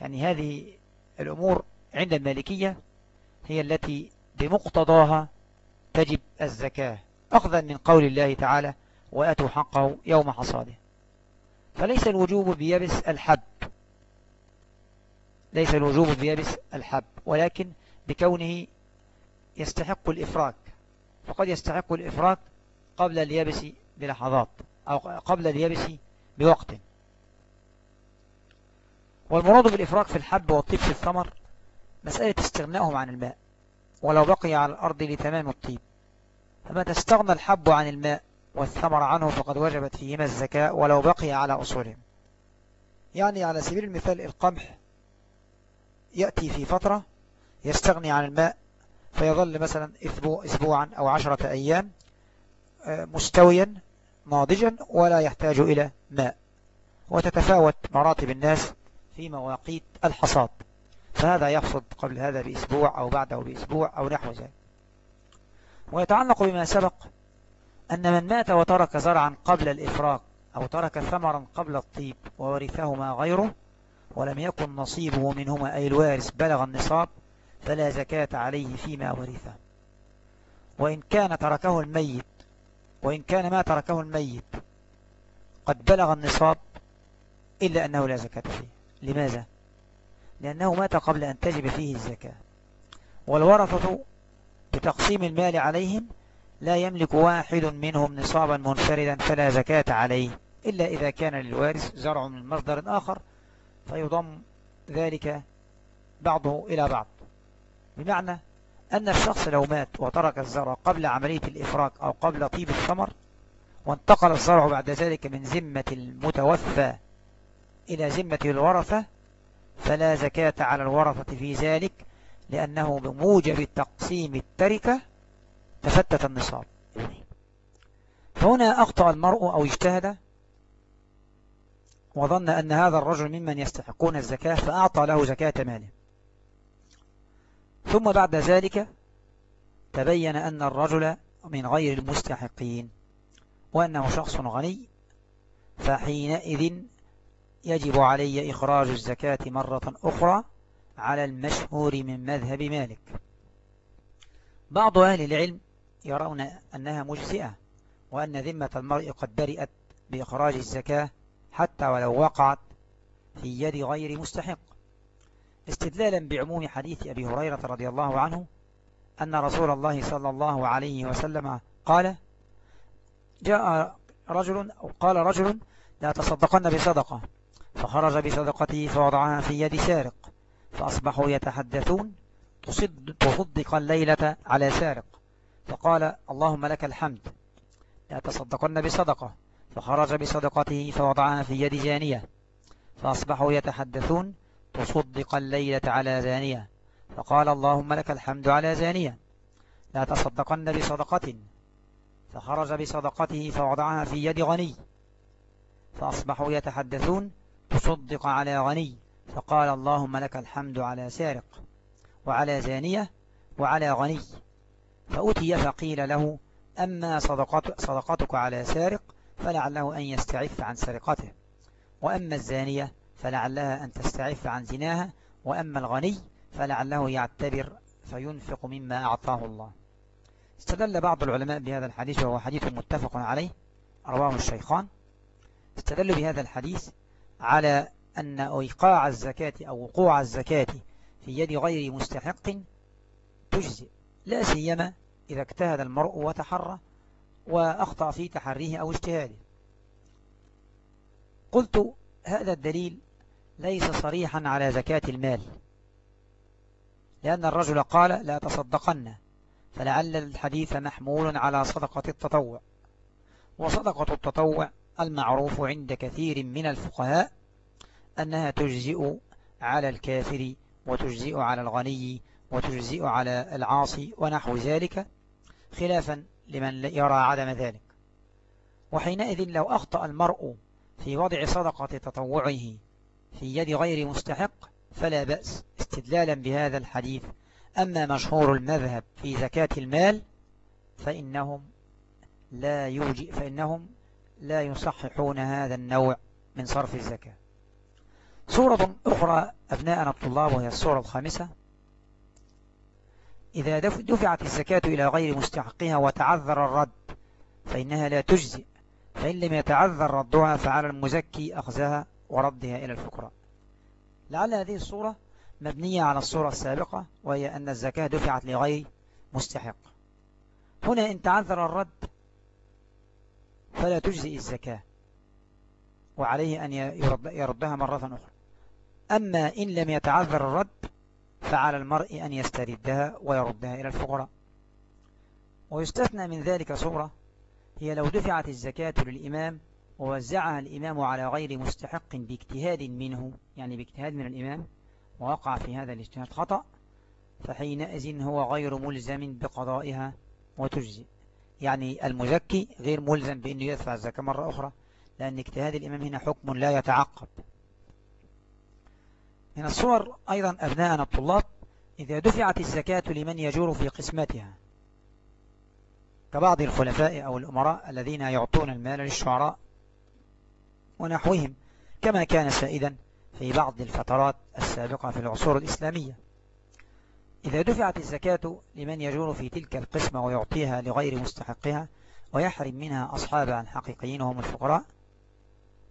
يعني هذه الأمور عند المالكية هي التي بمقتضاها تجب الزكاة. أخذا من قول الله تعالى وأتوا حقه يوم حصاده. فليس الوجوب بيبس الحب. ليس الوجوب بيبس الحب ولكن بكونه يستحق الإفراك. فقد يستحق الإفراك قبل اليابس بلحظات أو قبل اليابس بوقت. والمراد بالإفراك في الحب والطيب في الثمر مسألة استغنائهم عن الماء. ولو بقي على الأرض لتمام الطيب. فما تستغنى الحب عن الماء والثمر عنه فقد وجبت فيهما الزكاة ولو بقي على أصولهم. يعني على سبيل المثال القمح يأتي في فترة يستغني عن الماء فيظل مثلا أسبوع أسبوعا أو عشرة أيام آه، مستويا ناضجا ولا يحتاج إلى ماء. وتتفاوت مراتب الناس في مواقيت الحصاد. فهذا يحصد قبل هذا بأسبوع أو بعده بأسبوع أو نحو ذلك. ويتعلق بما سبق أن من مات وترك زرعا قبل الإفراق أو ترك ثمرا قبل الطيب وورثهما غيره ولم يكن نصيبه منهما أي الوارث بلغ النصاب فلا زكاة عليه فيما ورثه. وإن كان تركه الميت وإن كان ما تركه الميت قد بلغ النصاب إلا أنه لا زكاة فيه. لماذا؟ لأنه مات قبل أن تجب فيه الزكاة. والورثة بتقسيم المال عليهم لا يملك واحد منهم نصابا منفردا فلا زكاة عليه إلا إذا كان للوارث زرع من مصدر آخر فيضم ذلك بعضه إلى بعض. بمعنى أن الشخص لو مات وترك الزرع قبل عملية الإفراك أو قبل طيب الثمر وانتقل الزرع بعد ذلك من ذمة المتوفى إلى ذمة الورثة فلا زكاة على الورثة في ذلك لأنه بموجب تقسيم التركة تفتت النصاب. فهنا أخطأ المرء أو اجتهد وظن أن هذا الرجل ممن يستحقون الزكاة فأعطى له زكاة ماله. ثم بعد ذلك تبين أن الرجل من غير المستحقين وأنه شخص غني فحينئذ يجب علي إخراج الزكاة مرة أخرى على المشهور من مذهب مالك. بعض أهل العلم يرون أنها مجزئة وأن ذمة المرء قد برئت بإخراج الزكاة حتى ولو وقعت في يد غير مستحق. استدلالا بعموم حديث أبي هريرة رضي الله عنه أن رسول الله صلى الله عليه وسلم قال جاء رجل أو قال رجل لا تصدقن بصدقة. فخرج بصدقته فوضعها في يد سارق. فأصبحوا يتحدثون تصدق الليلة على سارق. فقال اللهم لك الحمد. لا تصدقن بصدقة. فخرج بصدقته فوضعها في يد زانية. فأصبحوا يتحدثون تصدق الليلة على زانية. فقال اللهم لك الحمد على زانية. لا تصدقن بصدقة. فخرج بصدقته فوضعها في يد غني. فأصبحوا يتحدثون تصدق على غني. فقال اللهم لك الحمد على سارق وعلى زانية وعلى غني. فأتي فقيل له أما صدقتك على سارق فلعله أن يستعف عن سرقته. وأما الزانية فلعلها أن تستعف عن زناها وأما الغني فلعله يعتبر فينفق مما أعطاه الله. استدل بعض العلماء بهذا الحديث وهو حديث متفق عليه رواه الشيخان. استدلوا بهذا الحديث على أن إيقاع الزكاة أو وقوع الزكاة في يد غير مستحق تجزئ لا سيما إذا اجتهد المرء وتحرى وأخطأ في تحريه أو اجتهاده. قلت هذا الدليل ليس صريحا على زكاة المال لأن الرجل قال لا تصدقن فلعل الحديث محمول على صدقة التطوع. وصدقة التطوع المعروف عند كثير من الفقهاء أنها تجزئ على الكافر وتجزئ على الغني وتجزئ على العاصي ونحو ذلك خلافا لمن يرى عدم ذلك. وحينئذ لو أخطأ المرء في وضع صدقة تطوعه في يد غير مستحق فلا بأس استدلالا بهذا الحديث. أما مشهور المذهب في زكاة المال فإنهم لا يوجئ فإنهم لا يصححون هذا النوع من صرف الزكاة. صورة أخرى أبناءنا الطلاب وهي الصورة الخامسة. إذا دفعت الزكاة إلى غير مستحقها وتعذر الرد فإنها لا تجزئ. فإن لم يتعذر ردها فعلى المزكي أخذها وردها إلى الفقراء. لعل هذه الصورة مبنية على الصورة السابقة وهي أن الزكاة دفعت لغير مستحق. هنا إن تعذر الرد فلا تجزئ الزكاة وعليه أن يردها مرة أخرى. أما إن لم يتعذر الرد فعلى المرء أن يستردها ويردها إلى الفقراء. ويستثنى من ذلك صورة هي لو دفعت الزكاة للإمام ووزعها الإمام على غير مستحق باجتهاد منه يعني باجتهاد من الإمام ووقع في هذا الاجتهاد خطأ فحينئذ هو غير ملزم بقضائها وتجزي يعني المزكي غير ملزم بأنه يدفع الزكاة مرة أخرى لأن اجتهاد الإمام هنا حكم لا يتعقب. من الصور أيضا أبناءنا الطلاب إذا دفعت الزكاة لمن يجور في قسمتها. كبعض الخلفاء أو الأمراء الذين يعطون المال للشعراء ونحوهم كما كان سائدا في بعض الفترات السابقة في العصور الإسلامية. إذا دفعت الزكاة لمن يجور في تلك القسمة ويعطيها لغير مستحقها ويحرم منها أصحابها الحقيقيين وهم الفقراء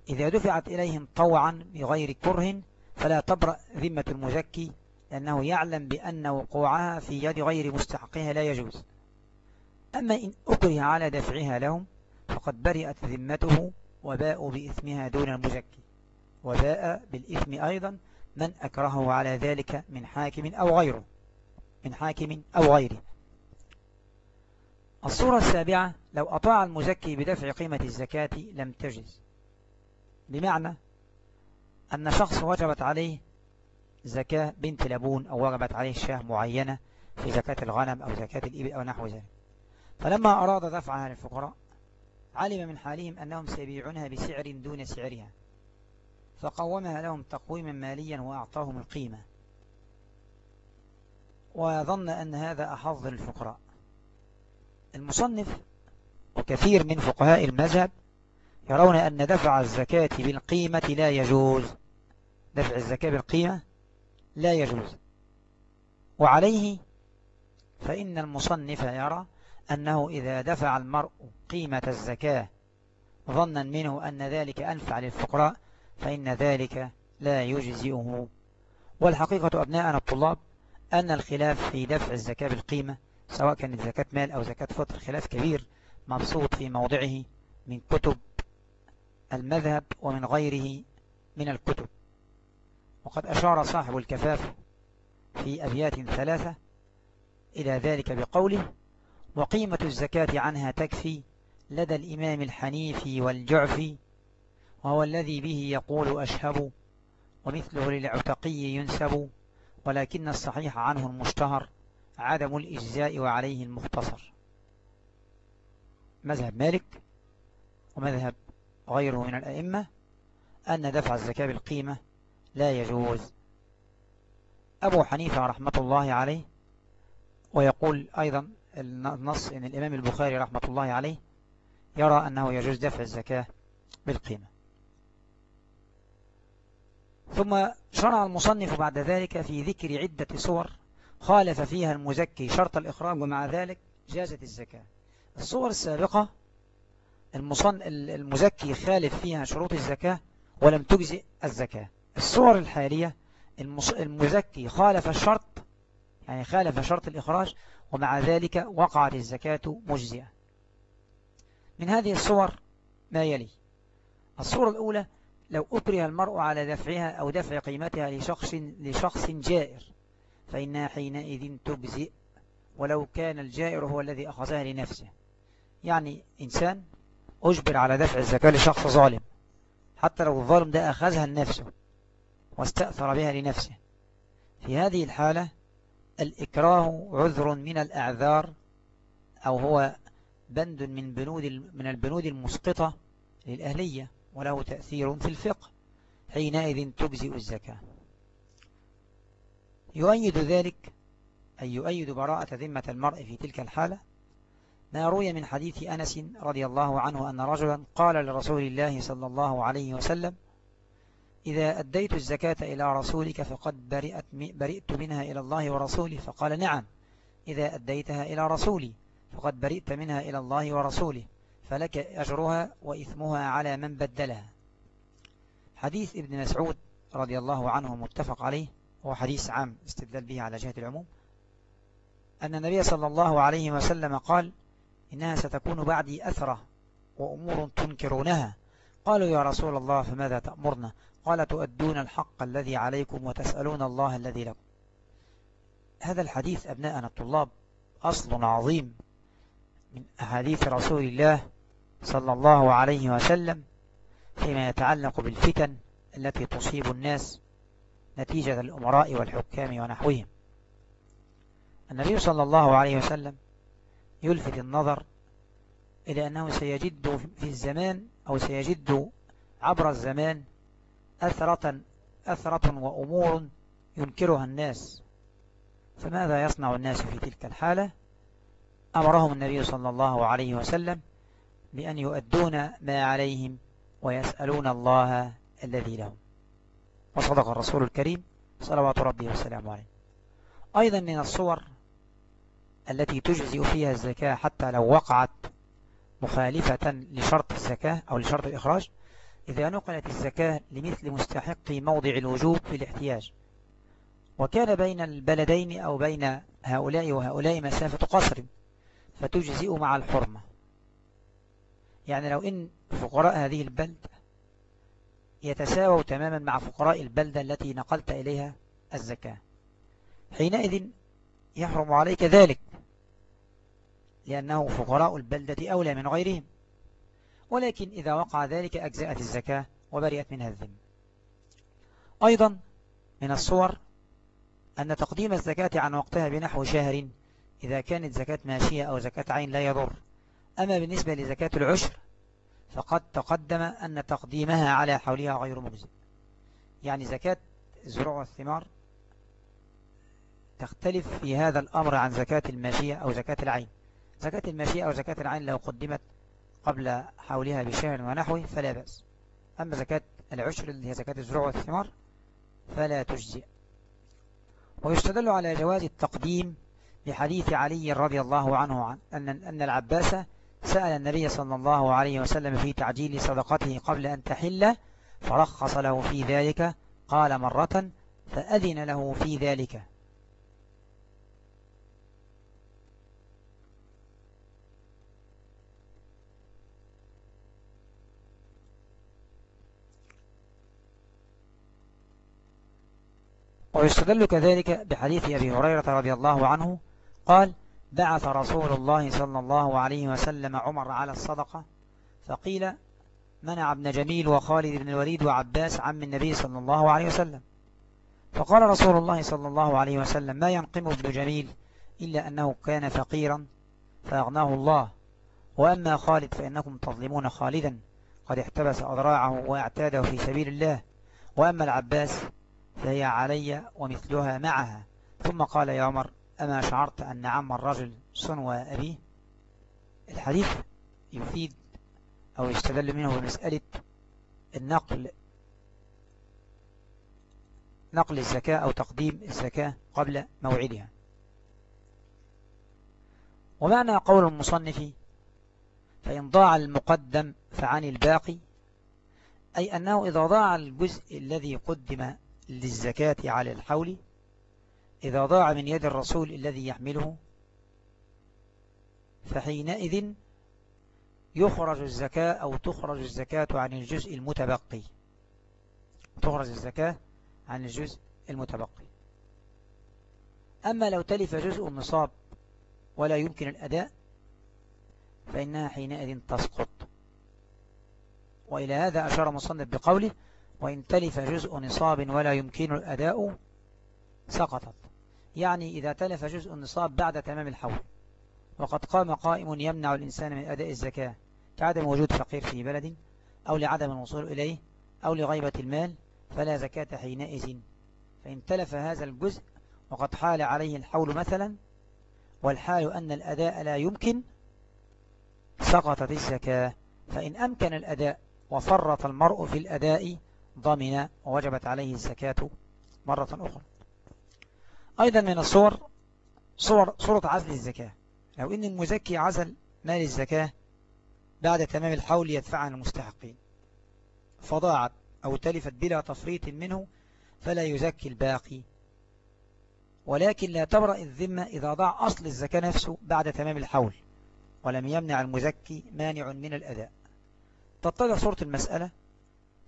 إذا دفعت إليهم طوعا بغير كره فلا تبرأ ذمة المزكي لأنه يعلم بأن وقوعها في يد غير مستحقها لا يجوز. أما إن أكره على دفعها لهم فقد برئت ذمته وباءوا بإثمها دون المزكي. وباء بالإثم أيضا من أكرهه على ذلك من حاكم أو غيره. من حاكم أو غيره. الصورة السابعة لو أطاع المزكي بدفع قيمة الزكاة لم تجز. بمعنى أن شخص وجبت عليه زكاة بنت لبون أو وجبت عليه شاة معينة في زكاة الغنم أو زكاة الإبل أو نحو ذلك. فلما أراد دفعها للفقراء علم من حالهم أنهم سيبيعونها بسعر دون سعرها فقومها لهم تقويما ماليا وأعطاهم القيمة. وظن أن هذا أحظ للفقراء المصنف وكثير من فقهاء المذهب يرون أن دفع الزكاة بالقيمة لا يجوز. دفع الزكاة بالقيمة لا يجوز. وعليه فإن المصنف يرى أنه إذا دفع المرء قيمة الزكاة ظنا منه أن ذلك أنفع للفقراء فإن ذلك لا يجزئه. والحقيقة أبناءنا الطلاب أن الخلاف في دفع الزكاة بالقيمة سواء كانت زكاة مال أو زكاة فطر خلاف كبير مبسوط في موضعه من كتب المذهب ومن غيره من الكتب. وقد أشار صاحب الكفاف في أبيات ثلاثة إلى ذلك بقوله وقيمة الزكاة عنها تكفي لدى الإمام الحنيفي والجعفي وهو الذي به يقول أشهب ومثله للعتقي ينسب ولكن الصحيح عنه المشتهر عدم الإجزاء وعليه المختصر. مذهب مالك ومذهب غيره من الأئمة أن دفع الزكاة بالقيمة لا يجوز. أبو حنيفة رحمة الله عليه ويقول أيضا النص إن الإمام البخاري رحمة الله عليه يرى أنه يجوز دفع الزكاة بالقيمة. ثم شرع المصنف بعد ذلك في ذكر عدة صور خالف فيها المزكي شرط الإخراج ومع ذلك جازت الزكاة. الصور السابقة المصن المزكي خالف فيها شروط الزكاة ولم تجزئ الزكاة. الصور الحالية المزكي خالف الشرط يعني خالف شرط الإخراج ومع ذلك وقعت الزكاة مجزئة. من هذه الصور ما يلي؟ الصورة الأولى لو أكره المرء على دفعها أو دفع قيمتها لشخص, لشخص جائر فإنها حينئذ تجزئ ولو كان الجائر هو الذي أخذها لنفسه. يعني إنسان أجبر على دفع الزكاة لشخص ظالم حتى لو الظالم ده أخذها لنفسه. واستأثر بها لنفسه. في هذه الحالة الإكراه عذر من الأعذار أو هو بند من بنود من البنود المسقطة للأهلية وله تأثير في الفقه حينئذ تجزئ الزكاة. يؤيد ذلك أي يؤيد براءة ذمة المرء في تلك الحالة ما روي من حديث أنس رضي الله عنه أن رجلا قال لرسول الله صلى الله عليه وسلم إذا أديت الزكاة إلى رسولك فقد برئت برئت منها إلى الله ورسوله فقال نعم. إذا أديتها إلى رسولي فقد برئت منها إلى الله ورسوله فلك أجرها وإثمها على من بدلها. حديث ابن مسعود رضي الله عنه متفق عليه هو حديث عام استدلال به على جهة العموم. أن النبي صلى الله عليه وسلم قال إنها ستكون بعدي أثرة وأمور تنكرونها. قالوا يا رسول الله فماذا تأمرنا؟ قال تؤدون الحق الذي عليكم وتسألون الله الذي لكم. هذا الحديث أبناءنا الطلاب أصل عظيم من أحاديث رسول الله صلى الله عليه وسلم فيما يتعلق بالفتن التي تصيب الناس نتيجة الأمراء والحكام ونحوهم. النبي صلى الله عليه وسلم يلفت النظر إلى أنه سيجد في الزمان أو سيجد عبر الزمان أثرة, أثرة وأمور ينكرها الناس. فماذا يصنع الناس في تلك الحالة؟ أمرهم النبي صلى الله عليه وسلم بأن يؤدون ما عليهم ويسألون الله الذي لهم. وصدق الرسول الكريم صلوات ربي وسلامه عليه. أيضا من الصور التي تجزئ فيها الزكاة حتى لو وقعت مخالفة لشرط الزكاة أو لشرط الإخراج إذا نقلت الزكاة لمثل مستحق موضع الوجوب في الاحتياج. وكان بين البلدين أو بين هؤلاء وهؤلاء مسافة قصر فتجزئ مع الحرمة. يعني لو إن فقراء هذه البلدة يتساووا تماما مع فقراء البلدة التي نقلت إليها الزكاة. حينئذ يحرم عليك ذلك لأنه فقراء البلدة أولى من غيرهم. ولكن إذا وقع ذلك أجزأت الزكاة وبرئت منها الذم. أيضا من الصور أن تقديم الزكاة عن وقتها بنحو شهر إذا كانت زكاة ماشية أو زكاة عين لا يضر. أما بالنسبة لزكاة العشر فقد تقدم أن تقديمها على حولها غير مجزئ. يعني زكاة الزروع والثمار تختلف في هذا الأمر عن زكاة الماشية أو زكاة العين. زكاة الماشية أو زكاة العين لو قدمت قبل حولها بشهر ونحوه فلا بأس. أما زكاة العشر اللي هي زكاة الزروع والثمار فلا تجزئ. ويستدل على جواز التقديم بحديث علي رضي الله عنه عن أن, أن العباس سأل النبي صلى الله عليه وسلم في تعجيل صدقته قبل أن تحل فرخص له في ذلك قال مرة فأذن له في ذلك. ويستدل كذلك بحديث أبي هريرة رضي الله عنه قال بعث رسول الله صلى الله عليه وسلم عمر على الصدقة فقيل منع ابن جميل وخالد بن الوليد وعباس عم النبي صلى الله عليه وسلم؟ فقال رسول الله صلى الله عليه وسلم ما ينقم ابن جميل إلا أنه كان فقيرا فأغناه الله وأما خالد فإنكم تظلمون خالدا قد احتبس أضراعه واعتاده في سبيل الله وأما العباس فهي علي ومثلها معها. ثم قال يا عمر أما شعرت أن عم الرجل صنوى أبيه؟ الحديث يفيد أو يستدل منه بمسألة النقل نقل الزكاة أو تقديم الزكاة قبل موعدها. ومعنى قول المصنف فإن ضاع المقدم فعن الباقي أي أنه إذا ضاع الجزء الذي قدم للزكاة على الحول إذا ضاع من يد الرسول الذي يحمله فحينئذ يخرج الزكاة أو تخرج الزكاة عن الجزء المتبقي. تخرج الزكاة عن الجزء المتبقي. أما لو تلف جزء النصاب ولا يمكن الأداء فإنها حينئذ تسقط. وإلى هذا أشار مصنف بقوله وإن تلف جزء نصاب ولا يمكن الأداء سقطت. يعني إذا تلف جزء النصاب بعد تمام الحول. وقد قام قائم يمنع الإنسان من أداء الزكاة كعدم وجود فقير في بلد أو لعدم الوصول إليه أو لغيبة المال فلا زكاة حينئذ. فإن تلف هذا الجزء وقد حال عليه الحول مثلا والحال أن الأداء لا يمكن سقطت الزكاة. فإن أمكن الأداء وفرط المرء في الأداء ضمن ووجبت عليه الزكاة مرة أخرى. أيضا من الصور صور صورة عزل الزكاة. لو إن المزكي عزل مال الزكاة بعد تمام الحول يدفع عن المستحقين. فضاعت أو تلفت بلا تفريط منه فلا يزكي الباقي. ولكن لا تبرأ الذمة إذا ضاع أصل الزكاة نفسه بعد تمام الحول ولم يمنع المزكي مانع من الأداء. تطلع صورة المسألة؟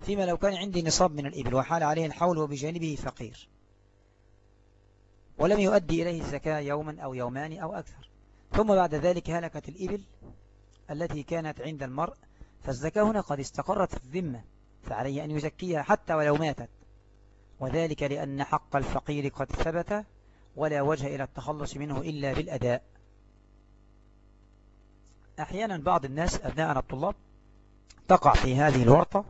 فيما لو كان عندي نصاب من الإبل وحال عليه الحول وبجانبه فقير. ولم يؤدي إليه الزكاة يوما أو يومان أو أكثر. ثم بعد ذلك هلكت الإبل التي كانت عند المرء فالزكاة هنا قد استقرت في الذمة فعليه أن يزكيها حتى ولو ماتت. وذلك لأن حق الفقير قد ثبت ولا وجه إلى التخلص منه إلا بالأداء. أحيانا بعض الناس أبناءنا الطلاب تقع في هذه الورطة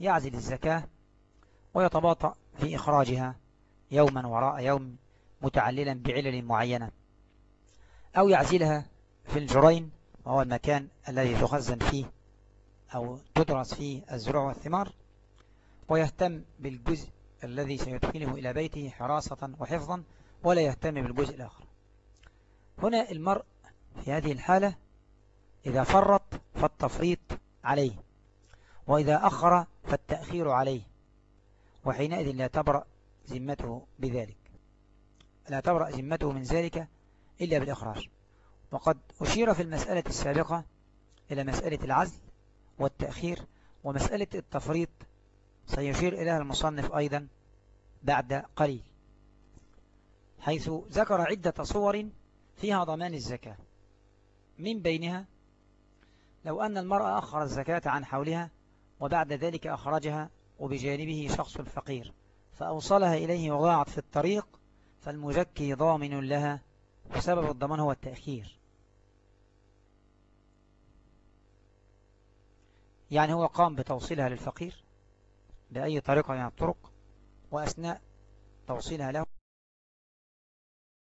يعزل الزكاة ويتباطأ في إخراجها يوما وراء يوم متعللا بعلل معينة أو يعزلها في الجرين وهو المكان الذي تخزن فيه أو تدرس فيه الزروع والثمار ويهتم بالجزء الذي سيدخله إلى بيته حراسة وحفظا ولا يهتم بالجزء الآخر. هنا المرء في هذه الحالة إذا فرط فالتفريط عليه. وإذا أخر فالتأخير عليه وحينئذ لا تبرأ ذمته بذلك. لا تبرأ ذمته من ذلك إلا بالإخراج. وقد أشير في المسألة السابقة إلى مسألة العزل والتأخير ومسألة التفريط سيشير إليها المصنف أيضا بعد قليل حيث ذكر عدة صور فيها ضمان الزكاة. من بينها لو أن المرأة أخر الزكاة عن حولها وبعد ذلك أخرجها وبجانبه شخص فقير فأوصلها إليه وضاعت في الطريق فالمزكي ضامن لها وسبب الضمان هو التأخير. يعني هو قام بتوصيلها للفقير بأي طريقة من الطرق وأثناء توصيلها له